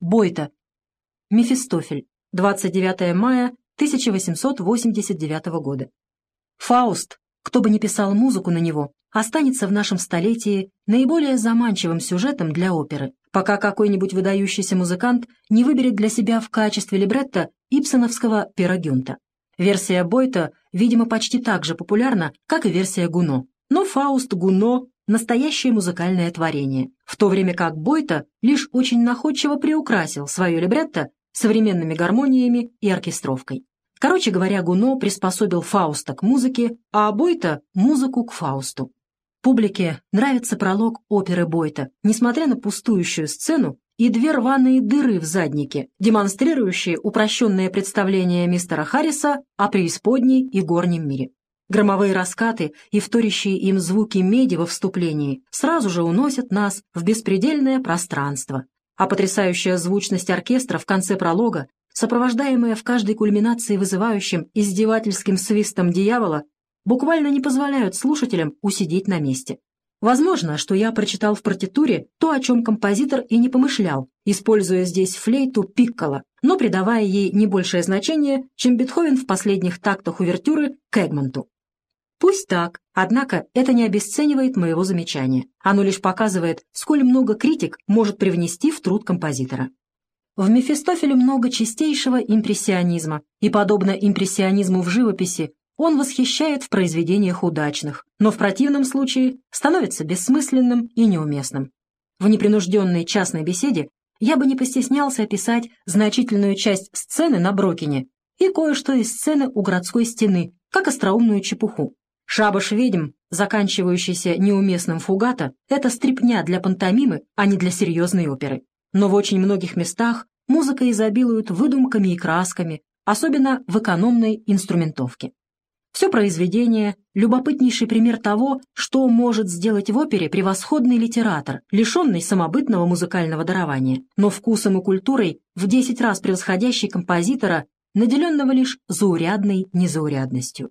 Бойта. Мефистофель. 29 мая 1889 года. Фауст, кто бы ни писал музыку на него, останется в нашем столетии наиболее заманчивым сюжетом для оперы, пока какой-нибудь выдающийся музыкант не выберет для себя в качестве либретто ипсоновского «Пирогюнта». Версия Бойта, видимо, почти так же популярна, как и версия Гуно. Но Фауст Гуно – настоящее музыкальное творение, в то время как Бойта лишь очень находчиво приукрасил свое либретто современными гармониями и оркестровкой. Короче говоря, Гуно приспособил Фауста к музыке, а Бойта — музыку к Фаусту. Публике нравится пролог оперы Бойта, несмотря на пустующую сцену и две рваные дыры в заднике, демонстрирующие упрощенное представление мистера Харриса о преисподней и горнем мире. Громовые раскаты и вторящие им звуки меди во вступлении сразу же уносят нас в беспредельное пространство, а потрясающая звучность оркестра в конце пролога сопровождаемая в каждой кульминации вызывающим издевательским свистом дьявола, буквально не позволяют слушателям усидеть на месте. Возможно, что я прочитал в партитуре то, о чем композитор и не помышлял, используя здесь флейту пикколо, но придавая ей не большее значение, чем Бетховен в последних тактах увертюры к Эгмонту. Пусть так, однако это не обесценивает моего замечания. Оно лишь показывает, сколь много критик может привнести в труд композитора. В Мефистофеле много чистейшего импрессионизма, и, подобно импрессионизму в живописи, он восхищает в произведениях удачных, но в противном случае становится бессмысленным и неуместным. В непринужденной частной беседе я бы не постеснялся описать значительную часть сцены на Брокине и кое-что из сцены у городской стены, как остроумную чепуху. Шабаш ведьм, заканчивающийся неуместным фугата, это стрипня для пантомимы, а не для серьезной оперы но в очень многих местах музыка изобилует выдумками и красками, особенно в экономной инструментовке. Все произведение – любопытнейший пример того, что может сделать в опере превосходный литератор, лишенный самобытного музыкального дарования, но вкусом и культурой в десять раз превосходящий композитора, наделенного лишь заурядной незаурядностью.